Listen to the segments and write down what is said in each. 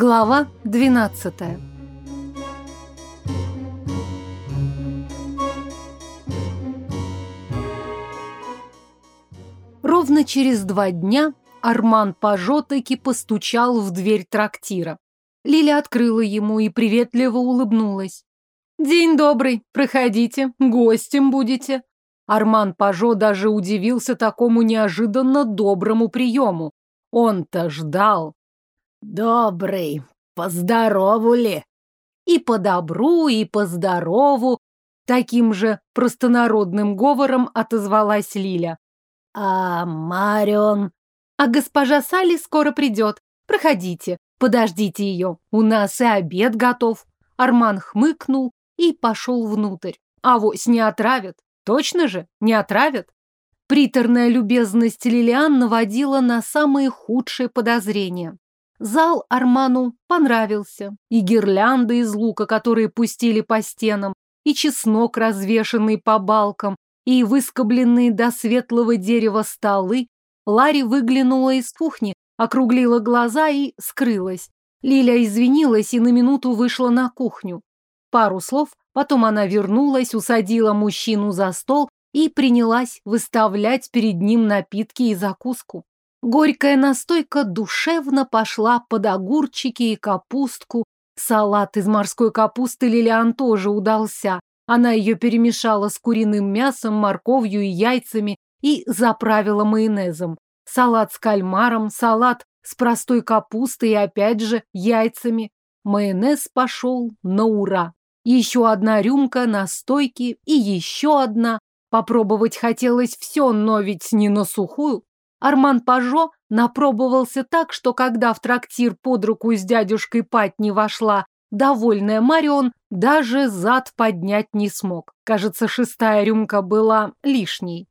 Глава 12 Ровно через два дня Арман Пажо таки постучал в дверь трактира. Лиля открыла ему и приветливо улыбнулась. «День добрый, проходите, гостем будете». Арман Пажо даже удивился такому неожиданно доброму приему. Он-то ждал, «Добрый, поздоровули? И по добру, и по здорову таким же простонародным говором отозвалась Лиля. «А Марион?» «А госпожа Салли скоро придет. Проходите, подождите ее. У нас и обед готов». Арман хмыкнул и пошел внутрь. А вось не отравят. Точно же, не отравят. Приторная любезность Лилиан наводила на самые худшие подозрения. Зал Арману понравился. И гирлянды из лука, которые пустили по стенам, и чеснок, развешанный по балкам, и выскобленные до светлого дерева столы. Ларри выглянула из кухни, округлила глаза и скрылась. Лиля извинилась и на минуту вышла на кухню. Пару слов, потом она вернулась, усадила мужчину за стол и принялась выставлять перед ним напитки и закуску. Горькая настойка душевно пошла под огурчики и капустку. Салат из морской капусты Лилиан тоже удался. Она ее перемешала с куриным мясом, морковью и яйцами и заправила майонезом. Салат с кальмаром, салат с простой капустой и опять же яйцами. Майонез пошел на ура. Еще одна рюмка настойки и еще одна. Попробовать хотелось все, но ведь не на сухую. Арман Пажо напробовался так, что когда в трактир под руку с дядюшкой Патни вошла довольная Марион, даже зад поднять не смог. Кажется, шестая рюмка была лишней.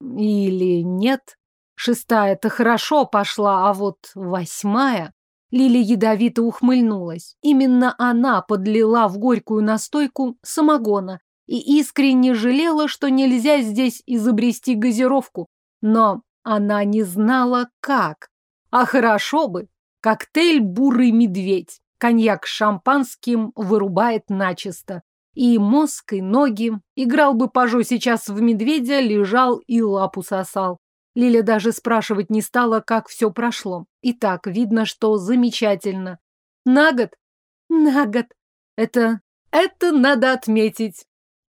Или нет? Шестая-то хорошо пошла, а вот восьмая... Лили ядовито ухмыльнулась. Именно она подлила в горькую настойку самогона и искренне жалела, что нельзя здесь изобрести газировку. Но она не знала как. А хорошо бы. Коктейль «Бурый медведь». Коньяк шампанским вырубает начисто. И мозг, и ноги. Играл бы пожо сейчас в медведя, лежал и лапу сосал. Лиля даже спрашивать не стала, как все прошло. И так видно, что замечательно. На год? На год. Это... это надо отметить.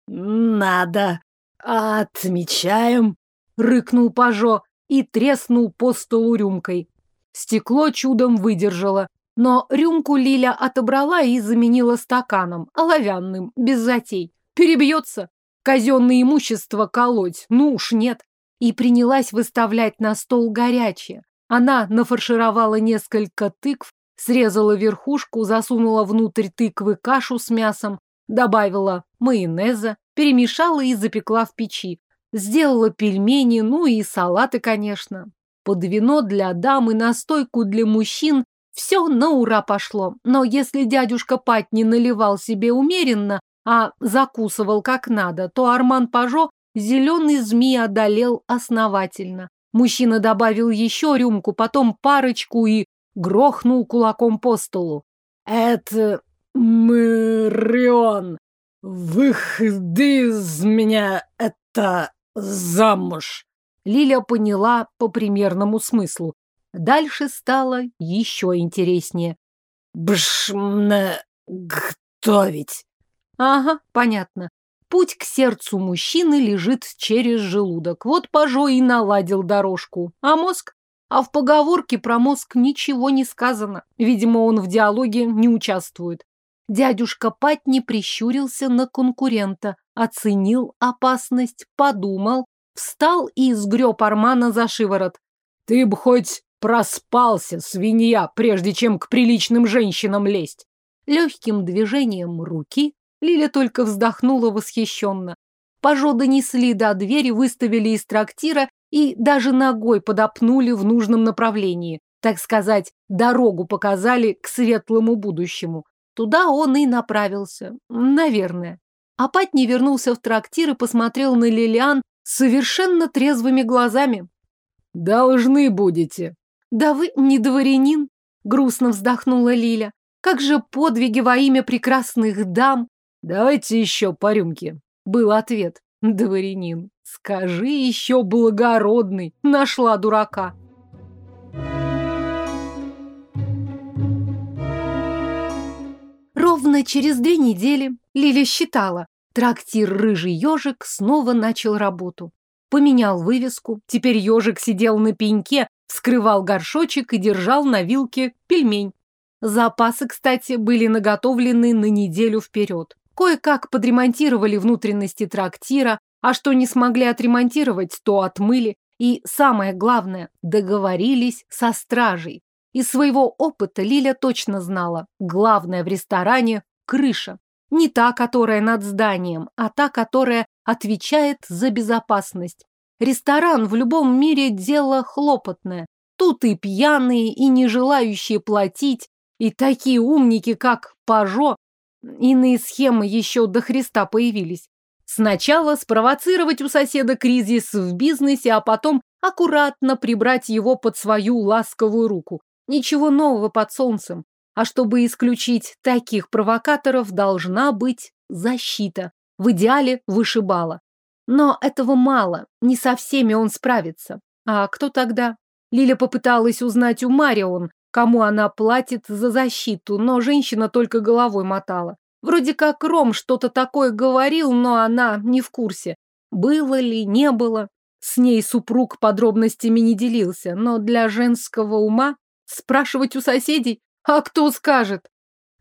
Надо. Отмечаем, рыкнул пожо и треснул по столу рюмкой. Стекло чудом выдержало, но рюмку Лиля отобрала и заменила стаканом, оловянным, без затей. Перебьется. Казенное имущество колоть, ну уж нет. И принялась выставлять на стол горячее. Она нафаршировала несколько тыкв, срезала верхушку, засунула внутрь тыквы кашу с мясом, добавила майонеза, перемешала и запекла в печи. Сделала пельмени, ну и салаты, конечно. Под вино для дам и настойку для мужчин все на ура пошло. Но если дядюшка Пат не наливал себе умеренно, а закусывал как надо, то Арман Пажо зеленый змей одолел основательно. Мужчина добавил еще рюмку, потом парочку и грохнул кулаком по столу. «Это Мэрион! Выходи из меня это замуж!» Лиля поняла по примерному смыслу. Дальше стало еще интереснее. «Бшмна... готовить!» «Ага, понятно. Путь к сердцу мужчины лежит через желудок. Вот пожой и наладил дорожку. А мозг? А в поговорке про мозг ничего не сказано. Видимо, он в диалоге не участвует. Дядюшка Патни прищурился на конкурента, оценил опасность, подумал, встал и сгреб Армана за шиворот. «Ты б хоть проспался, свинья, прежде чем к приличным женщинам лезть!» Легким движением руки Лиля только вздохнула восхищенно. Пажо несли до двери, выставили из трактира и даже ногой подопнули в нужном направлении. Так сказать, дорогу показали к светлому будущему. Туда он и направился. Наверное. А Патни вернулся в трактир и посмотрел на Лилиан совершенно трезвыми глазами. «Должны будете». «Да вы не дворянин», — грустно вздохнула Лиля. «Как же подвиги во имя прекрасных дам!» «Давайте еще по рюмке», — был ответ. «Дворянин, скажи еще благородный, нашла дурака». Ровно через две недели Лиля считала, трактир «Рыжий ежик» снова начал работу. Поменял вывеску, теперь ежик сидел на пеньке, вскрывал горшочек и держал на вилке пельмень. Запасы, кстати, были наготовлены на неделю вперед. Кое-как подремонтировали внутренности трактира, а что не смогли отремонтировать, то отмыли. И самое главное, договорились со стражей. Из своего опыта Лиля точно знала, главное в ресторане – крыша. Не та, которая над зданием, а та, которая отвечает за безопасность. Ресторан в любом мире дело хлопотное. Тут и пьяные, и не желающие платить, и такие умники, как Пажо. Иные схемы еще до Христа появились. Сначала спровоцировать у соседа кризис в бизнесе, а потом аккуратно прибрать его под свою ласковую руку. Ничего нового под солнцем. А чтобы исключить таких провокаторов, должна быть защита. В идеале вышибала. Но этого мало. Не со всеми он справится. А кто тогда? Лиля попыталась узнать у Марион, кому она платит за защиту, но женщина только головой мотала. Вроде как Ром что-то такое говорил, но она не в курсе. Было ли, не было. С ней супруг подробностями не делился, но для женского ума спрашивать у соседей, а кто скажет?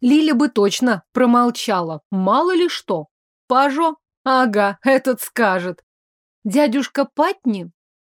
Лиля бы точно промолчала, мало ли что. Пажо? Ага, этот скажет. Дядюшка Патни?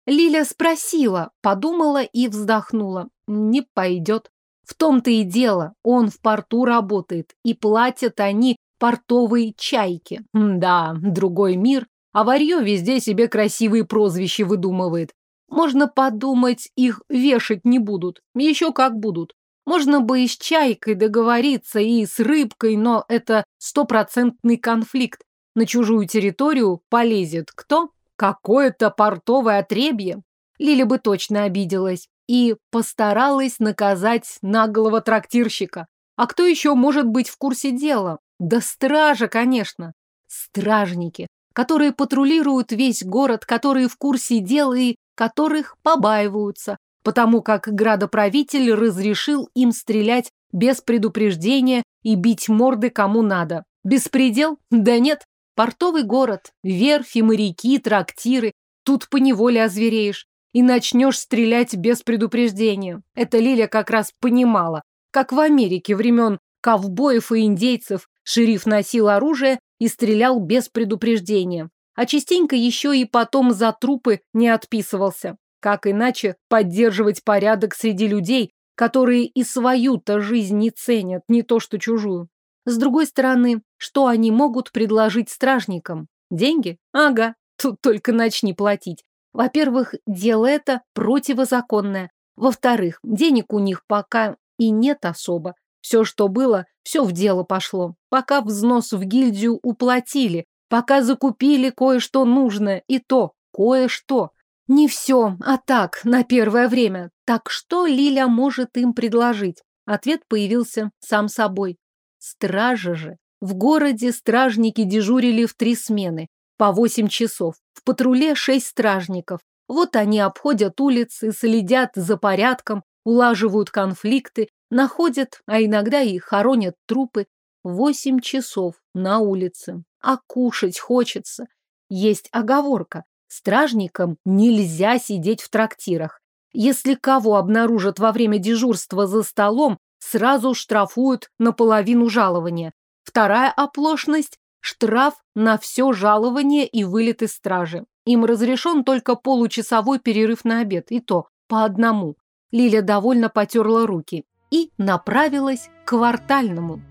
Лиля спросила, подумала и вздохнула. Не пойдет. В том-то и дело, он в порту работает, и платят они портовые чайки. Да, другой мир, а варьё везде себе красивые прозвища выдумывает. Можно подумать, их вешать не будут. Еще как будут. Можно бы и с чайкой договориться, и с рыбкой, но это стопроцентный конфликт. На чужую территорию полезет кто? Какое-то портовое отребье. Лиля бы точно обиделась и постаралась наказать наглого трактирщика. А кто еще может быть в курсе дела? Да стража, конечно. Стражники которые патрулируют весь город, которые в курсе дел и которых побаиваются, потому как градоправитель разрешил им стрелять без предупреждения и бить морды кому надо. Беспредел? Да нет. Портовый город, верфи, моряки, трактиры. Тут поневоле озвереешь и начнешь стрелять без предупреждения. Это Лиля как раз понимала. Как в Америке времен ковбоев и индейцев шериф носил оружие, и стрелял без предупреждения. А частенько еще и потом за трупы не отписывался. Как иначе поддерживать порядок среди людей, которые и свою-то жизнь не ценят, не то что чужую? С другой стороны, что они могут предложить стражникам? Деньги? Ага, тут только начни платить. Во-первых, дело это противозаконное. Во-вторых, денег у них пока и нет особо. Все, что было, все в дело пошло. Пока взнос в гильдию уплатили, пока закупили кое-что нужное, и то кое-что. Не все, а так, на первое время. Так что Лиля может им предложить? Ответ появился сам собой. Стражи же. В городе стражники дежурили в три смены, по восемь часов. В патруле шесть стражников. Вот они обходят улицы, следят за порядком, улаживают конфликты, Находят, а иногда и хоронят трупы восемь часов на улице. А кушать хочется. Есть оговорка. Стражникам нельзя сидеть в трактирах. Если кого обнаружат во время дежурства за столом, сразу штрафуют наполовину жалования. Вторая оплошность – штраф на все жалование и вылет из стражи. Им разрешен только получасовой перерыв на обед, и то по одному. Лиля довольно потерла руки и направилась к квартальному.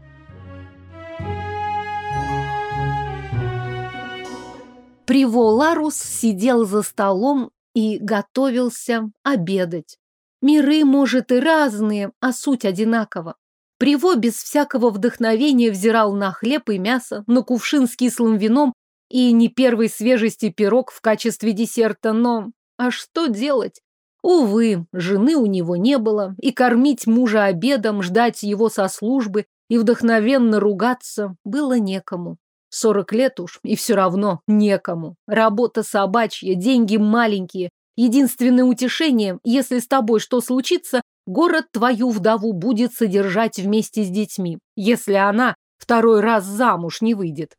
Приволарус сидел за столом и готовился обедать. Миры, может, и разные, а суть одинакова. Приво без всякого вдохновения взирал на хлеб и мясо, на кувшин с кислым вином и не первой свежести пирог в качестве десерта, но... А что делать? Увы, жены у него не было, и кормить мужа обедом, ждать его со службы и вдохновенно ругаться было некому. Сорок лет уж, и все равно некому. Работа собачья, деньги маленькие. Единственное утешение, если с тобой что случится, город твою вдову будет содержать вместе с детьми, если она второй раз замуж не выйдет.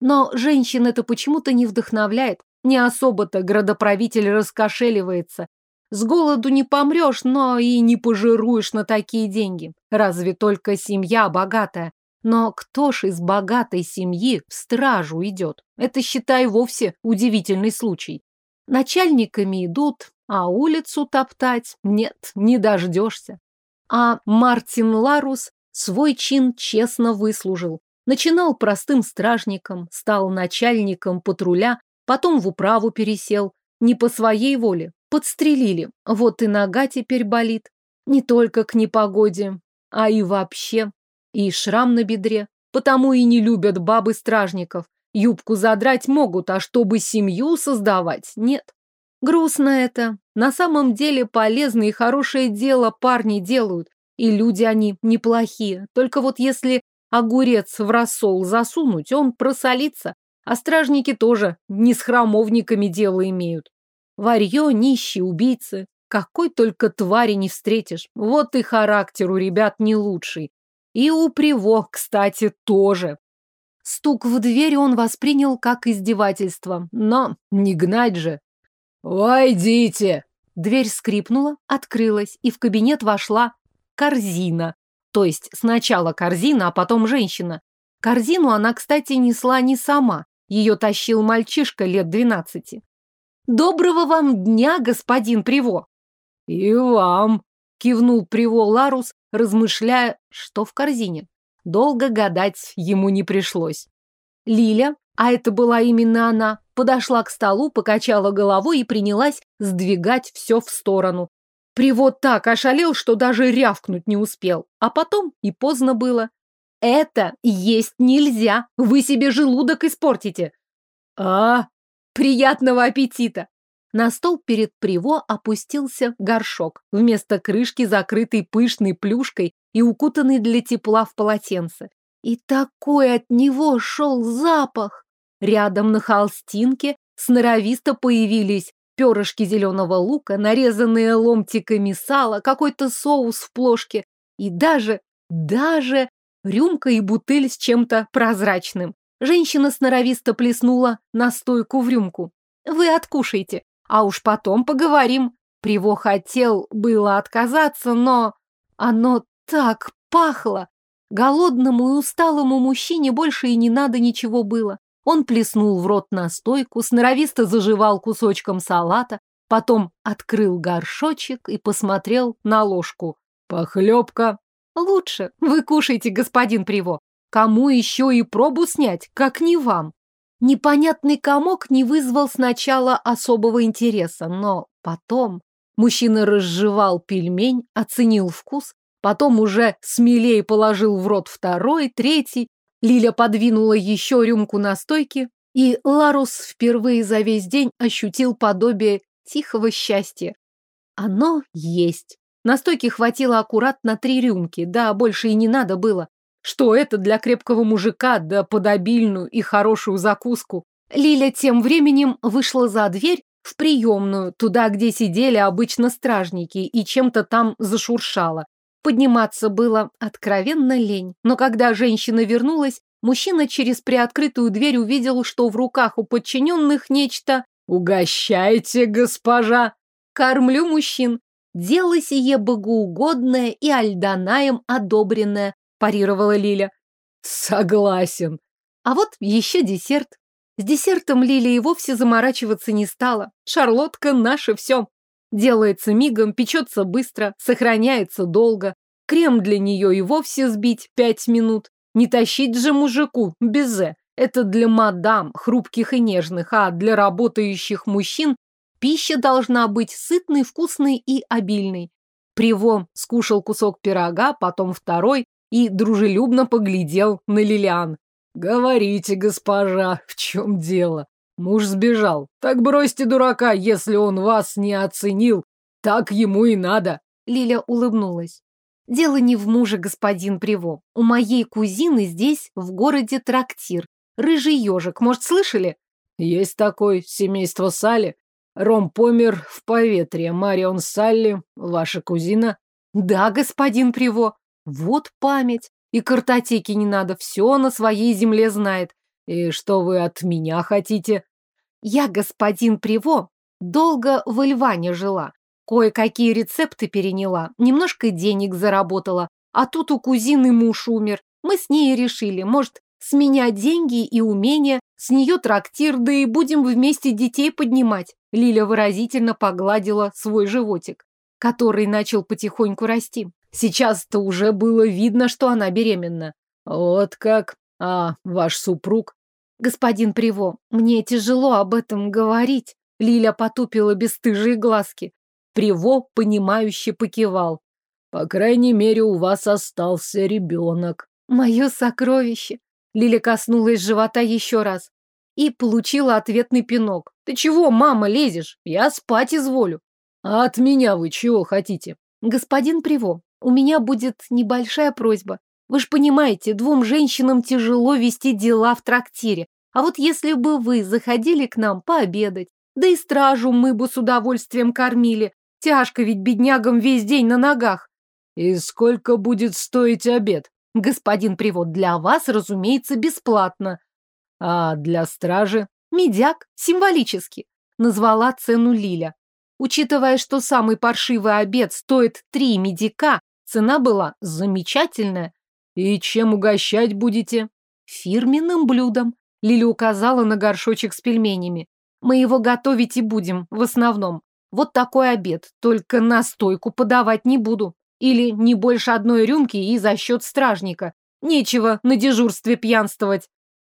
Но женщин это почему-то не вдохновляет. Не особо-то градоправитель раскошеливается, с голоду не помрешь, но и не пожируешь на такие деньги. Разве только семья богатая. Но кто ж из богатой семьи в стражу идет? Это, считай, вовсе удивительный случай. Начальниками идут, а улицу топтать нет, не дождешься. А Мартин Ларус свой чин честно выслужил. Начинал простым стражником, стал начальником патруля, потом в управу пересел, не по своей воле. Подстрелили. Вот и нога теперь болит. Не только к непогоде, а и вообще. И шрам на бедре. Потому и не любят бабы стражников. Юбку задрать могут, а чтобы семью создавать – нет. Грустно это. На самом деле полезное и хорошее дело парни делают. И люди они неплохие. Только вот если огурец в рассол засунуть, он просолится, а стражники тоже не с храмовниками дело имеют. Варье, нищие, убийцы. Какой только твари не встретишь. Вот и характер у ребят не лучший. И у Приво, кстати, тоже. Стук в дверь он воспринял как издевательство. Но не гнать же. «Войдите!» Дверь скрипнула, открылась, и в кабинет вошла корзина. То есть сначала корзина, а потом женщина. Корзину она, кстати, несла не сама. Ее тащил мальчишка лет двенадцати. «Доброго вам дня, господин Приво!» «И вам!» — кивнул Приво Ларус, размышляя, что в корзине. Долго гадать ему не пришлось. Лиля, а это была именно она, подошла к столу, покачала головой и принялась сдвигать все в сторону. Привод так ошалел, что даже рявкнуть не успел. А потом и поздно было. Это есть нельзя. Вы себе желудок испортите. А, приятного аппетита. На стол перед Приво опустился горшок, вместо крышки закрытый пышной плюшкой и укутанный для тепла в полотенце. И такой от него шел запах! Рядом на холстинке сноровисто появились перышки зеленого лука, нарезанные ломтиками сала, какой-то соус в плошке и даже, даже Рюмка и бутыль с чем-то прозрачным. Женщина сноровисто плеснула настойку в рюмку. «Вы откушайте, а уж потом поговорим». Приво хотел было отказаться, но... Оно так пахло! Голодному и усталому мужчине больше и не надо ничего было. Он плеснул в рот настойку, сноровисто заживал кусочком салата, потом открыл горшочек и посмотрел на ложку. «Похлебка!» Лучше вы кушайте, господин Приво. Кому еще и пробу снять, как не вам? Непонятный комок не вызвал сначала особого интереса, но потом мужчина разжевал пельмень, оценил вкус, потом уже смелее положил в рот второй, третий. Лиля подвинула еще рюмку на стойке, и Ларус впервые за весь день ощутил подобие тихого счастья. Оно есть. Настойки хватило аккуратно три рюмки, да, больше и не надо было. Что это для крепкого мужика, да подобильную и хорошую закуску. Лиля тем временем вышла за дверь в приемную, туда, где сидели обычно стражники, и чем-то там зашуршала. Подниматься было откровенно лень, но когда женщина вернулась, мужчина через приоткрытую дверь увидел, что в руках у подчиненных нечто «Угощайте, госпожа!» «Кормлю мужчин!» дело сие богоугодное и Альданаем одобренное», – парировала Лиля. «Согласен. А вот еще десерт». С десертом Лиля и вовсе заморачиваться не стала. Шарлотка наше все. Делается мигом, печется быстро, сохраняется долго. Крем для нее и вовсе сбить пять минут. Не тащить же мужику, безе. Это для мадам, хрупких и нежных, а для работающих мужчин Пища должна быть сытной, вкусной и обильной. Приво скушал кусок пирога, потом второй и дружелюбно поглядел на Лилиан. «Говорите, госпожа, в чем дело? Муж сбежал. Так бросьте дурака, если он вас не оценил. Так ему и надо». Лиля улыбнулась. «Дело не в муже, господин Приво. У моей кузины здесь, в городе, трактир. Рыжий ежик, может, слышали?» «Есть такое семейство Сали. Ром помер в поветрие, Марион Салли, ваша кузина. Да, господин Приво. Вот память. И картотеки не надо. Все на своей земле знает. И что вы от меня хотите? Я, господин Приво, долго в Ильване жила. Кое-какие рецепты переняла. Немножко денег заработала. А тут у кузины муж умер. Мы с ней решили, может, с меня деньги и умения, с нее трактир, да и будем вместе детей поднимать. Лиля выразительно погладила свой животик, который начал потихоньку расти. Сейчас-то уже было видно, что она беременна. Вот как? А, ваш супруг? Господин Приво, мне тяжело об этом говорить. Лиля потупила бесстыжие глазки. Приво, понимающе покивал. По крайней мере, у вас остался ребенок. Мое сокровище. Лиля коснулась живота еще раз и получила ответный пинок. «Ты чего, мама, лезешь? Я спать изволю». «А от меня вы чего хотите?» «Господин Приво, у меня будет небольшая просьба. Вы ж понимаете, двум женщинам тяжело вести дела в трактире. А вот если бы вы заходили к нам пообедать, да и стражу мы бы с удовольствием кормили. Тяжко ведь беднягам весь день на ногах». «И сколько будет стоить обед?» «Господин Привод, для вас, разумеется, бесплатно» а для стражи – медяк, символически, назвала цену Лиля. Учитывая, что самый паршивый обед стоит три медика, цена была замечательная. И чем угощать будете? Фирменным блюдом. Лиля указала на горшочек с пельменями. Мы его готовить и будем, в основном. Вот такой обед, только настойку подавать не буду. Или не больше одной рюмки и за счет стражника. Нечего на дежурстве пьянствовать.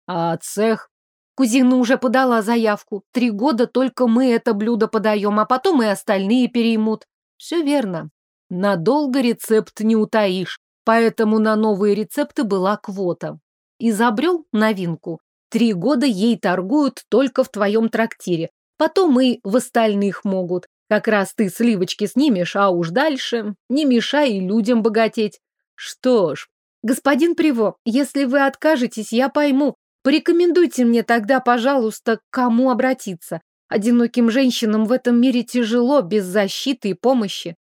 А цех? Кузина уже подала заявку. Три года только мы это блюдо подаем, а потом и остальные переймут. Все верно. Надолго рецепт не утаишь, поэтому на новые рецепты была квота. Изобрел новинку. Три года ей торгуют только в твоем трактире. Потом и в остальных могут. Как раз ты сливочки снимешь, а уж дальше не мешай людям богатеть. Что ж, господин Приво, если вы откажетесь, я пойму, Порекомендуйте мне тогда, пожалуйста, к кому обратиться. Одиноким женщинам в этом мире тяжело без защиты и помощи.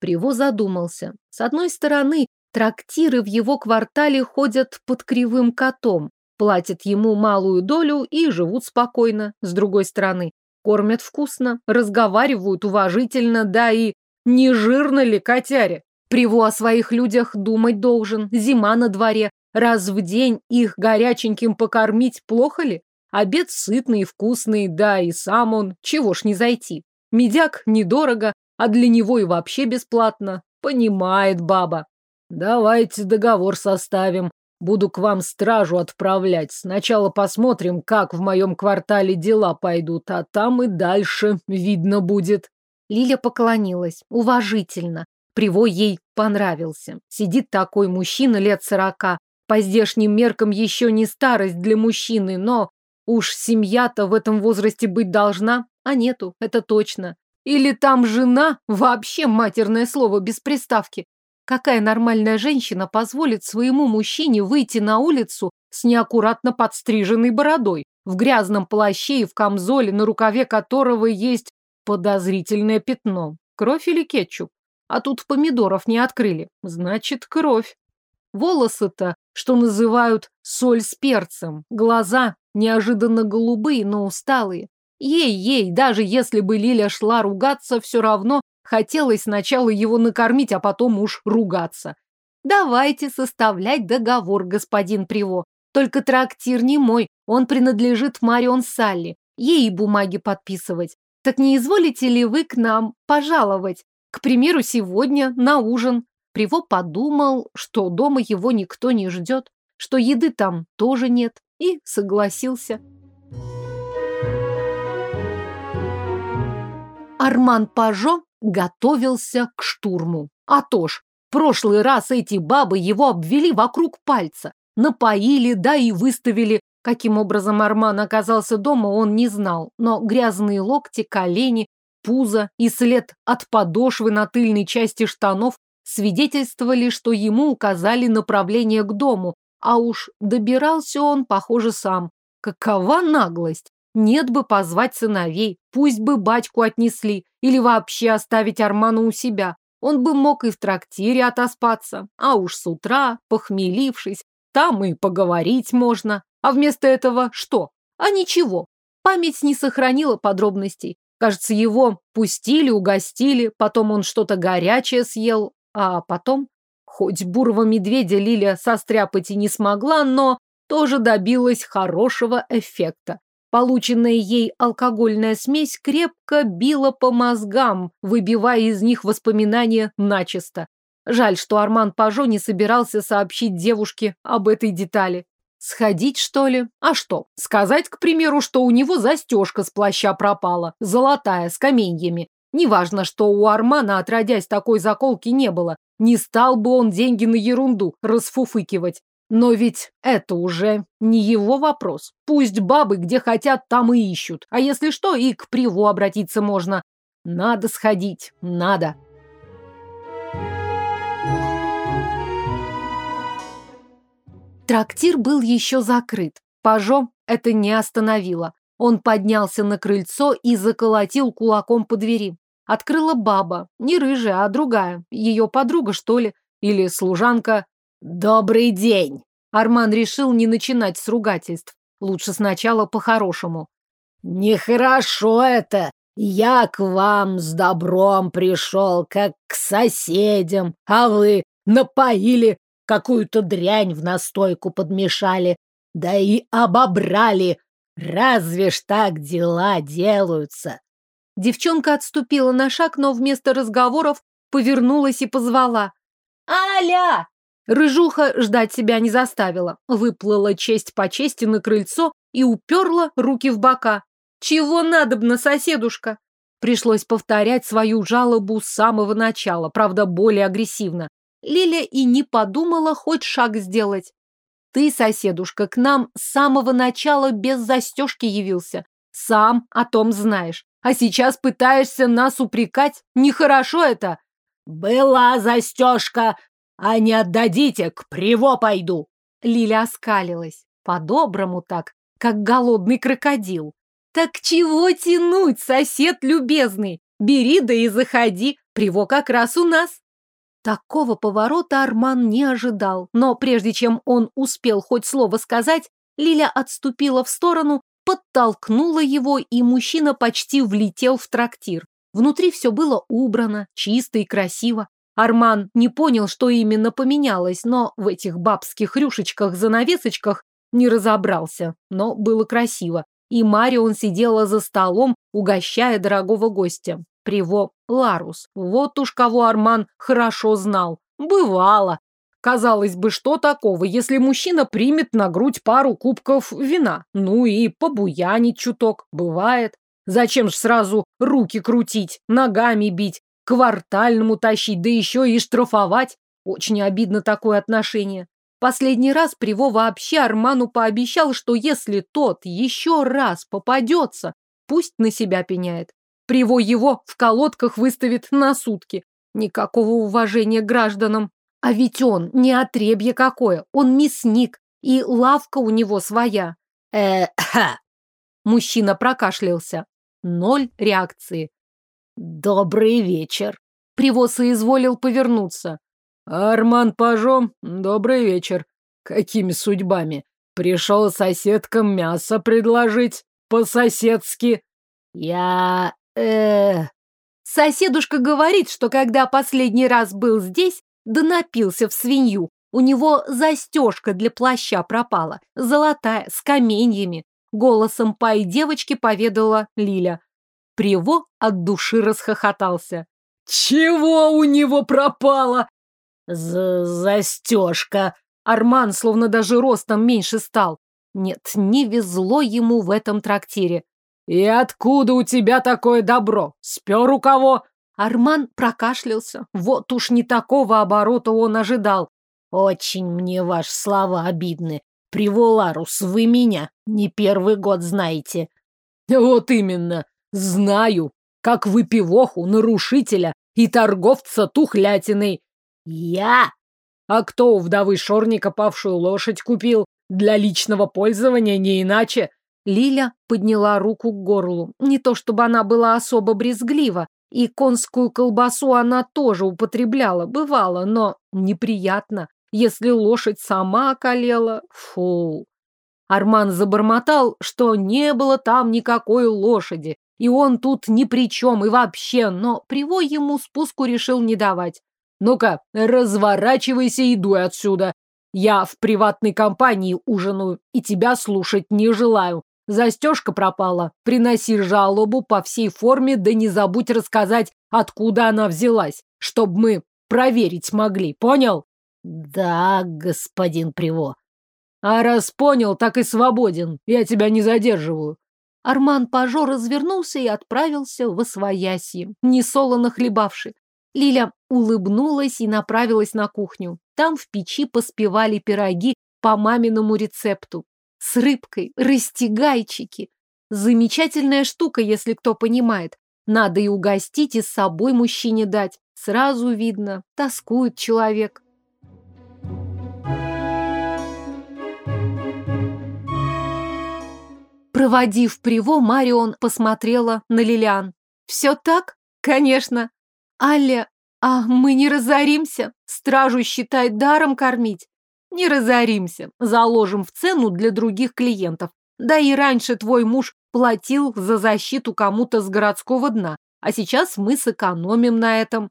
Приво задумался. С одной стороны, трактиры в его квартале ходят под кривым котом, платят ему малую долю и живут спокойно. С другой стороны, кормят вкусно, разговаривают уважительно, да и не жирно ли котяре. Приво о своих людях думать должен, зима на дворе, Раз в день их горяченьким покормить плохо ли? Обед сытный и вкусный, да и сам он, чего ж не зайти. Медяк недорого, а для него и вообще бесплатно. Понимает баба. Давайте договор составим. Буду к вам стражу отправлять. Сначала посмотрим, как в моем квартале дела пойдут, а там и дальше видно будет. Лиля поклонилась, уважительно. Привой ей понравился. Сидит такой мужчина лет сорока, по здешним меркам еще не старость для мужчины, но уж семья-то в этом возрасте быть должна, а нету, это точно. Или там жена, вообще матерное слово без приставки. Какая нормальная женщина позволит своему мужчине выйти на улицу с неаккуратно подстриженной бородой, в грязном плаще и в камзоле, на рукаве которого есть подозрительное пятно? Кровь или кетчуп? А тут помидоров не открыли. Значит, кровь. Волосы-то что называют соль с перцем. Глаза неожиданно голубые, но усталые. Ей-ей, даже если бы Лиля шла ругаться, все равно хотелось сначала его накормить, а потом уж ругаться. Давайте составлять договор, господин Приво. Только трактир не мой, он принадлежит Марион Салли. Ей и бумаги подписывать. Так не изволите ли вы к нам пожаловать? К примеру, сегодня на ужин. Приво подумал, что дома его никто не ждет, что еды там тоже нет, и согласился. Арман Пажо готовился к штурму. А то ж, прошлый раз эти бабы его обвели вокруг пальца, напоили, да и выставили. Каким образом Арман оказался дома, он не знал, но грязные локти, колени, пузо и след от подошвы на тыльной части штанов свидетельствовали, что ему указали направление к дому, а уж добирался он, похоже, сам. Какова наглость! Нет бы позвать сыновей, пусть бы батьку отнесли, или вообще оставить Армана у себя. Он бы мог и в трактире отоспаться, а уж с утра, похмелившись, там и поговорить можно. А вместо этого что? А ничего. Память не сохранила подробностей. Кажется, его пустили, угостили, потом он что-то горячее съел, а потом, хоть бурва медведя Лилия состряпать и не смогла, но тоже добилась хорошего эффекта. Полученная ей алкогольная смесь крепко била по мозгам, выбивая из них воспоминания начисто. Жаль, что Арман Пажо не собирался сообщить девушке об этой детали. Сходить, что ли? А что? Сказать, к примеру, что у него застежка с плаща пропала, золотая, с каменьями, Неважно, что у Армана, отродясь такой заколки, не было. Не стал бы он деньги на ерунду расфуфыкивать. Но ведь это уже не его вопрос. Пусть бабы где хотят, там и ищут. А если что, и к Приву обратиться можно. Надо сходить, надо. Трактир был еще закрыт. Пажо это не остановило. Он поднялся на крыльцо и заколотил кулаком по двери открыла баба, не рыжая, а другая, ее подруга, что ли, или служанка. «Добрый день!» Арман решил не начинать с ругательств. Лучше сначала по-хорошему. «Нехорошо это! Я к вам с добром пришел, как к соседям, а вы напоили, какую-то дрянь в настойку подмешали, да и обобрали. Разве ж так дела делаются? Девчонка отступила на шаг, но вместо разговоров повернулась и позвала. «Аля!» Рыжуха ждать себя не заставила. Выплыла честь по чести на крыльцо и уперла руки в бока. «Чего надобно, соседушка?» Пришлось повторять свою жалобу с самого начала, правда, более агрессивно. Лиля и не подумала хоть шаг сделать. «Ты, соседушка, к нам с самого начала без застежки явился. Сам о том знаешь а сейчас пытаешься нас упрекать? Нехорошо это!» «Была застежка! А не отдадите, к приво пойду!» Лиля оскалилась. По-доброму так, как голодный крокодил. «Так чего тянуть, сосед любезный? Бери да и заходи, приво как раз у нас!» Такого поворота Арман не ожидал, но прежде чем он успел хоть слово сказать, Лиля отступила в сторону подтолкнула его, и мужчина почти влетел в трактир. Внутри все было убрано, чисто и красиво. Арман не понял, что именно поменялось, но в этих бабских рюшечках-занавесочках не разобрался. Но было красиво. И Марион сидела за столом, угощая дорогого гостя. Приво Ларус. Вот уж кого Арман хорошо знал. Бывало. Казалось бы, что такого, если мужчина примет на грудь пару кубков вина? Ну и побуянить чуток, бывает. Зачем ж сразу руки крутить, ногами бить, квартальному тащить, да еще и штрафовать? Очень обидно такое отношение. Последний раз Приво вообще Арману пообещал, что если тот еще раз попадется, пусть на себя пеняет. Приво его в колодках выставит на сутки. Никакого уважения гражданам а ведь он не отребье какое, он мясник, и лавка у него своя. э -ха. Мужчина прокашлялся. Ноль реакции. «Добрый вечер!» Привоз и изволил повернуться. «Арман Пажом, добрый вечер. Какими судьбами? Пришел соседкам мясо предложить по-соседски?» «Я... э...» Соседушка говорит, что когда последний раз был здесь, да напился в свинью. У него застежка для плаща пропала, золотая, с каменьями. Голосом пай девочки поведала Лиля. Приво от души расхохотался. «Чего у него пропало?» З «Застежка». Арман словно даже ростом меньше стал. Нет, не везло ему в этом трактире. «И откуда у тебя такое добро? Спер у кого?» Арман прокашлялся. Вот уж не такого оборота он ожидал. «Очень мне ваши слова обидны. Приволарус, вы меня не первый год знаете». «Вот именно. Знаю. Как вы пивоху, нарушителя и торговца тухлятиной». «Я?» «А кто у вдовы Шорника павшую лошадь купил? Для личного пользования не иначе». Лиля подняла руку к горлу. Не то чтобы она была особо брезглива, и конскую колбасу она тоже употребляла, бывало, но неприятно, если лошадь сама околела. Фу. Арман забормотал, что не было там никакой лошади, и он тут ни при чем и вообще, но привой ему спуску решил не давать. «Ну-ка, разворачивайся и дуй отсюда. Я в приватной компании ужинаю и тебя слушать не желаю. Застежка пропала. Приноси жалобу по всей форме, да не забудь рассказать, откуда она взялась, чтобы мы проверить могли. Понял? Да, господин Приво. А раз понял, так и свободен. Я тебя не задерживаю. Арман Пажо развернулся и отправился в освоясье, несолоно хлебавши. Лиля улыбнулась и направилась на кухню. Там в печи поспевали пироги по маминому рецепту с рыбкой, растягайчики. Замечательная штука, если кто понимает. Надо и угостить, и с собой мужчине дать. Сразу видно, тоскует человек. Проводив Приво, Марион посмотрела на Лилиан. «Все так? Конечно. Аля, а мы не разоримся? Стражу считает даром кормить?» Не разоримся, заложим в цену для других клиентов. Да и раньше твой муж платил за защиту кому-то с городского дна, а сейчас мы сэкономим на этом.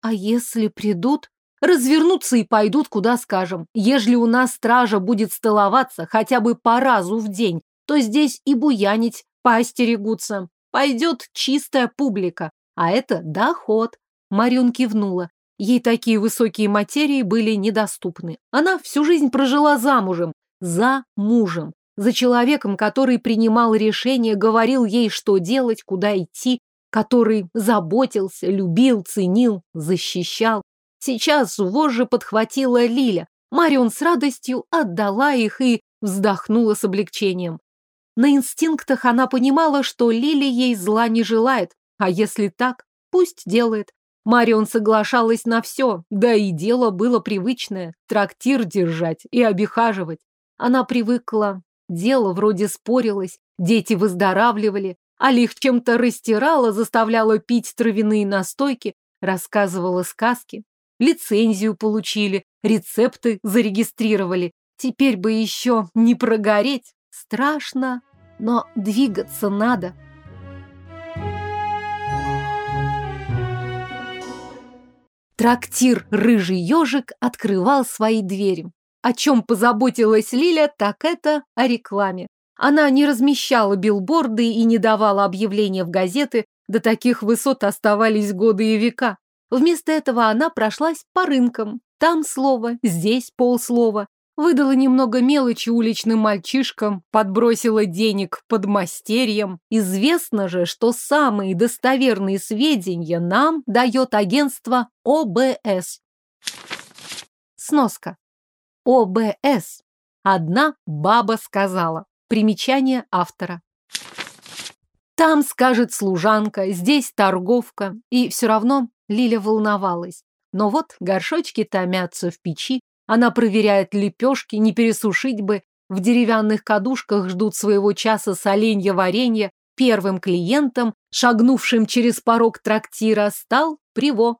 А если придут? Развернутся и пойдут, куда скажем. Ежели у нас стража будет столоваться хотя бы по разу в день, то здесь и буянить поостерегутся. Пойдет чистая публика, а это доход. Марион кивнула. Ей такие высокие материи были недоступны. Она всю жизнь прожила замужем, за мужем, за человеком, который принимал решения, говорил ей, что делать, куда идти, который заботился, любил, ценил, защищал. Сейчас вожжи подхватила Лиля. Марион с радостью отдала их и вздохнула с облегчением. На инстинктах она понимала, что Лили ей зла не желает, а если так, пусть делает. Марион соглашалась на все, да и дело было привычное – трактир держать и обихаживать. Она привыкла, дело вроде спорилось, дети выздоравливали, Али их чем-то растирала, заставляла пить травяные настойки, рассказывала сказки. Лицензию получили, рецепты зарегистрировали. Теперь бы еще не прогореть. Страшно, но двигаться надо. Трактир «Рыжий ежик» открывал свои двери. О чем позаботилась Лиля, так это о рекламе. Она не размещала билборды и не давала объявления в газеты, до таких высот оставались годы и века. Вместо этого она прошлась по рынкам. Там слово, здесь полслова выдала немного мелочи уличным мальчишкам, подбросила денег под мастерьем. Известно же, что самые достоверные сведения нам дает агентство ОБС. Сноска. ОБС. Одна баба сказала. Примечание автора. Там скажет служанка, здесь торговка. И все равно Лиля волновалась. Но вот горшочки томятся в печи, она проверяет лепешки, не пересушить бы. В деревянных кадушках ждут своего часа соленья варенья. Первым клиентом, шагнувшим через порог трактира, стал Приво.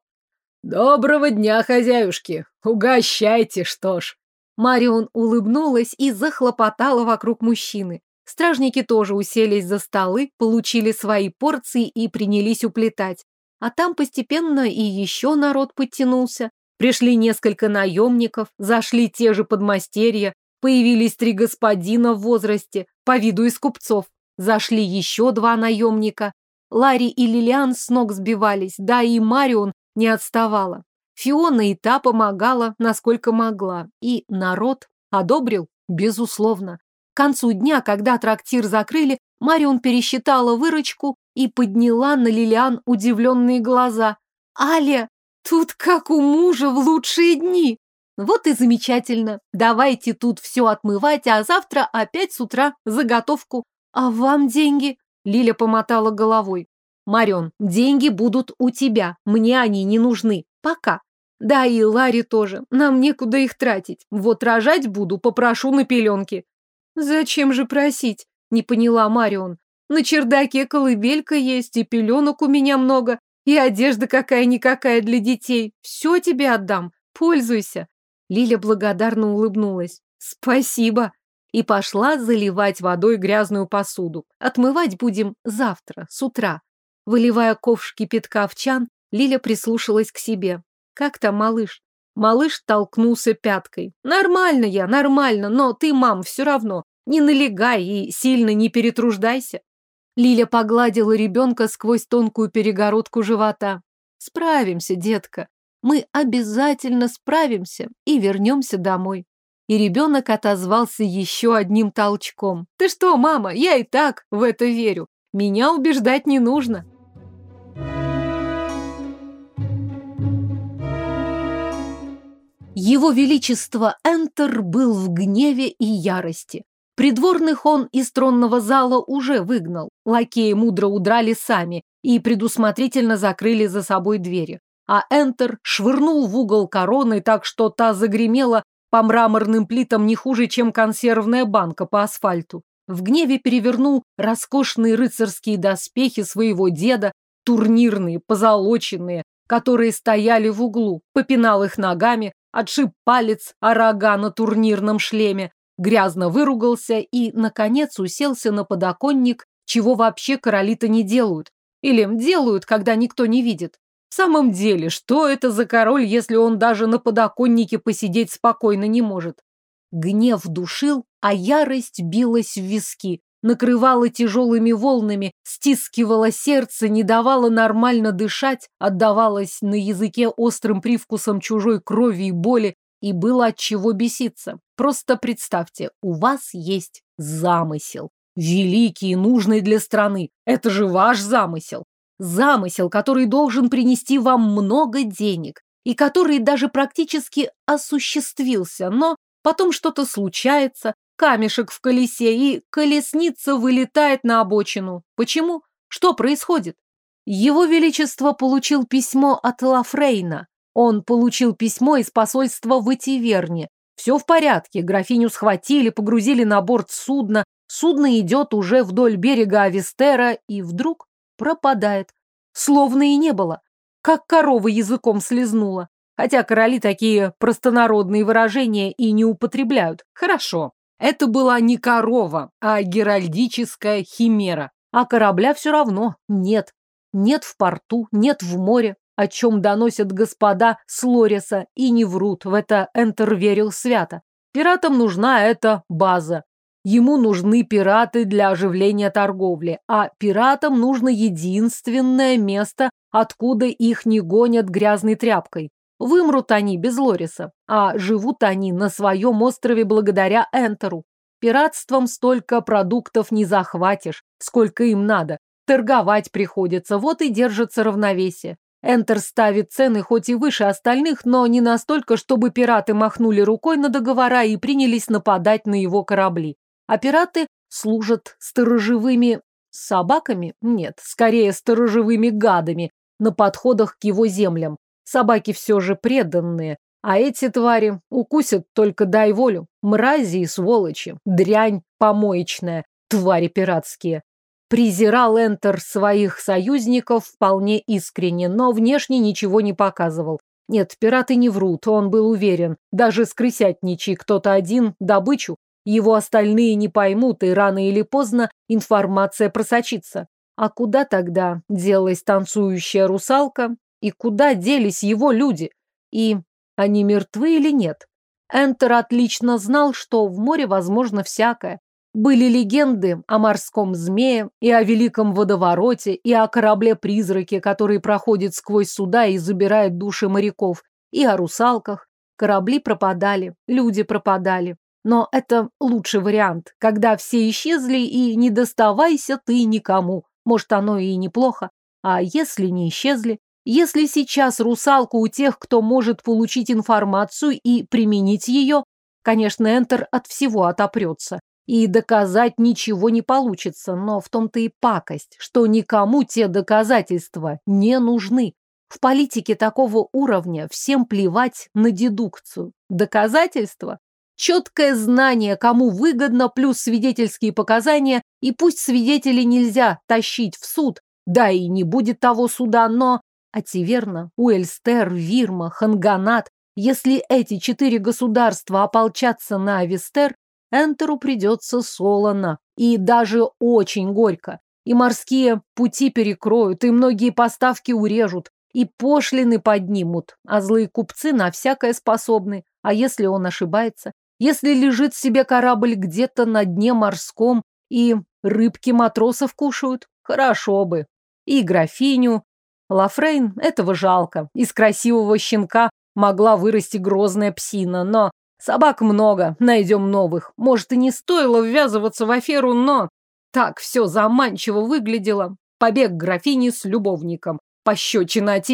«Доброго дня, хозяюшки! Угощайте, что ж!» Марион улыбнулась и захлопотала вокруг мужчины. Стражники тоже уселись за столы, получили свои порции и принялись уплетать. А там постепенно и еще народ подтянулся. Пришли несколько наемников, зашли те же подмастерья, появились три господина в возрасте, по виду из купцов. Зашли еще два наемника. Ларри и Лилиан с ног сбивались, да и Марион не отставала. Фиона и та помогала, насколько могла, и народ одобрил, безусловно. К концу дня, когда трактир закрыли, Марион пересчитала выручку и подняла на Лилиан удивленные глаза. «Аля, Тут как у мужа в лучшие дни. Вот и замечательно. Давайте тут все отмывать, а завтра опять с утра заготовку. А вам деньги? Лиля помотала головой. Марион, деньги будут у тебя. Мне они не нужны. Пока. Да и Ларе тоже. Нам некуда их тратить. Вот рожать буду, попрошу на пеленки. Зачем же просить? Не поняла Марион. На чердаке колыбелька есть, и пеленок у меня много. И одежда какая-никакая для детей. Все тебе отдам. Пользуйся. Лиля благодарно улыбнулась. Спасибо. И пошла заливать водой грязную посуду. Отмывать будем завтра, с утра. Выливая ковш кипятка в чан, Лиля прислушалась к себе. Как там малыш? Малыш толкнулся пяткой. Нормально я, нормально, но ты, мам, все равно. Не налегай и сильно не перетруждайся. Лиля погладила ребенка сквозь тонкую перегородку живота. «Справимся, детка. Мы обязательно справимся и вернемся домой». И ребенок отозвался еще одним толчком. «Ты что, мама, я и так в это верю. Меня убеждать не нужно». Его Величество Энтер был в гневе и ярости. Придворных он из тронного зала уже выгнал. Лакеи мудро удрали сами и предусмотрительно закрыли за собой двери. А Энтер швырнул в угол короны так, что та загремела по мраморным плитам не хуже, чем консервная банка по асфальту. В гневе перевернул роскошные рыцарские доспехи своего деда, турнирные, позолоченные, которые стояли в углу, попинал их ногами, отшиб палец о рога на турнирном шлеме, грязно выругался и, наконец, уселся на подоконник, чего вообще короли-то не делают. Или делают, когда никто не видит. В самом деле, что это за король, если он даже на подоконнике посидеть спокойно не может? Гнев душил, а ярость билась в виски, накрывала тяжелыми волнами, стискивала сердце, не давала нормально дышать, отдавалась на языке острым привкусом чужой крови и боли, и было от чего беситься. Просто представьте, у вас есть замысел. Великий и нужный для страны. Это же ваш замысел. Замысел, который должен принести вам много денег и который даже практически осуществился, но потом что-то случается, камешек в колесе, и колесница вылетает на обочину. Почему? Что происходит? Его Величество получил письмо от Лафрейна, он получил письмо из посольства в Этиверне. Все в порядке, графиню схватили, погрузили на борт судна. Судно идет уже вдоль берега Авестера и вдруг пропадает. Словно и не было. Как корова языком слезнула. Хотя короли такие простонародные выражения и не употребляют. Хорошо. Это была не корова, а геральдическая химера. А корабля все равно нет. Нет в порту, нет в море о чем доносят господа Слориса и не врут, в это Энтер верил свято. Пиратам нужна эта база. Ему нужны пираты для оживления торговли, а пиратам нужно единственное место, откуда их не гонят грязной тряпкой. Вымрут они без Лориса, а живут они на своем острове благодаря Энтеру. Пиратством столько продуктов не захватишь, сколько им надо. Торговать приходится, вот и держится равновесие. Энтер ставит цены хоть и выше остальных, но не настолько, чтобы пираты махнули рукой на договора и принялись нападать на его корабли. А пираты служат сторожевыми собаками? Нет, скорее сторожевыми гадами на подходах к его землям. Собаки все же преданные, а эти твари укусят только дай волю. Мрази и сволочи, дрянь помоечная, твари пиратские презирал Энтер своих союзников вполне искренне, но внешне ничего не показывал. Нет, пираты не врут, он был уверен. Даже скрысятничий кто-то один добычу. Его остальные не поймут, и рано или поздно информация просочится. А куда тогда делась танцующая русалка? И куда делись его люди? И они мертвы или нет? Энтер отлично знал, что в море возможно всякое. Были легенды о морском змее и о великом водовороте, и о корабле-призраке, который проходит сквозь суда и забирает души моряков, и о русалках. Корабли пропадали, люди пропадали. Но это лучший вариант, когда все исчезли и не доставайся ты никому. Может, оно и неплохо. А если не исчезли? Если сейчас русалку у тех, кто может получить информацию и применить ее, конечно, Энтер от всего отопрется. И доказать ничего не получится, но в том-то и пакость, что никому те доказательства не нужны. В политике такого уровня всем плевать на дедукцию. Доказательства? Четкое знание, кому выгодно, плюс свидетельские показания, и пусть свидетелей нельзя тащить в суд, да и не будет того суда, но... А Тиверна, Уэльстер, Вирма, Ханганат, если эти четыре государства ополчатся на Авестер, Энтеру придется солоно и даже очень горько. И морские пути перекроют, и многие поставки урежут, и пошлины поднимут. А злые купцы на всякое способны. А если он ошибается? Если лежит себе корабль где-то на дне морском, и рыбки матросов кушают? Хорошо бы. И графиню. Лафрейн этого жалко. Из красивого щенка могла вырасти грозная псина, но Собак много, найдем новых. Может, и не стоило ввязываться в аферу, но... Так все заманчиво выглядело. Побег графини с любовником, пощечина от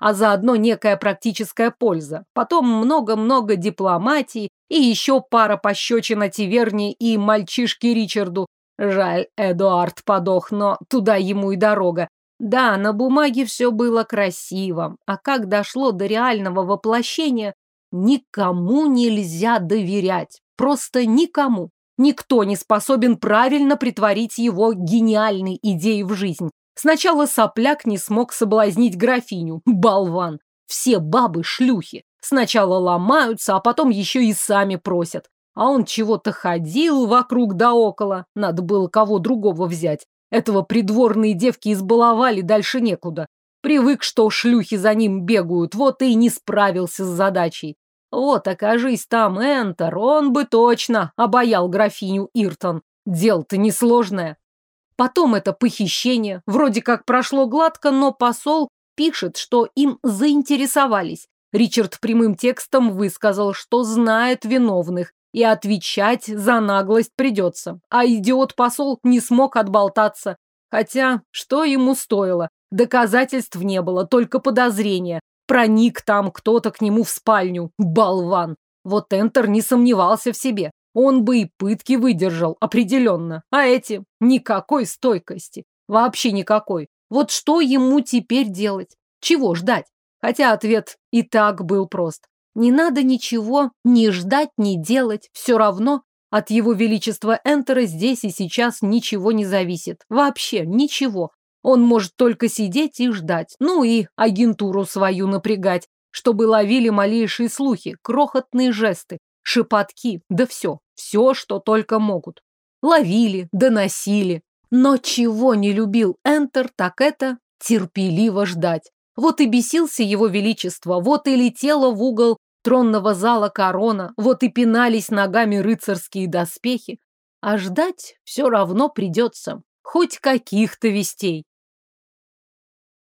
а заодно некая практическая польза. Потом много-много дипломатии и еще пара пощечин от и мальчишке Ричарду. Жаль, Эдуард подох, но туда ему и дорога. Да, на бумаге все было красиво, а как дошло до реального воплощения, Никому нельзя доверять. Просто никому. Никто не способен правильно притворить его гениальной идеи в жизнь. Сначала сопляк не смог соблазнить графиню. Болван. Все бабы шлюхи. Сначала ломаются, а потом еще и сами просят. А он чего-то ходил вокруг да около. Надо было кого другого взять. Этого придворные девки избаловали, дальше некуда. Привык, что шлюхи за ним бегают, вот и не справился с задачей. Вот, окажись там Энтер, он бы точно обаял графиню Иртон. Дело-то несложное. Потом это похищение. Вроде как прошло гладко, но посол пишет, что им заинтересовались. Ричард прямым текстом высказал, что знает виновных, и отвечать за наглость придется. А идиот-посол не смог отболтаться. Хотя, что ему стоило? Доказательств не было, только подозрения. Проник там кто-то к нему в спальню, болван. Вот Энтер не сомневался в себе. Он бы и пытки выдержал, определенно. А эти? Никакой стойкости. Вообще никакой. Вот что ему теперь делать? Чего ждать? Хотя ответ и так был прост. Не надо ничего ни ждать, ни делать. Все равно от его величества Энтера здесь и сейчас ничего не зависит. Вообще ничего. Он может только сидеть и ждать, ну и агентуру свою напрягать, чтобы ловили малейшие слухи, крохотные жесты, шепотки, да все, все, что только могут. Ловили, доносили. Но чего не любил Энтер, так это терпеливо ждать. Вот и бесился его величество, вот и летело в угол тронного зала корона, вот и пинались ногами рыцарские доспехи. А ждать все равно придется. Хоть каких-то вестей.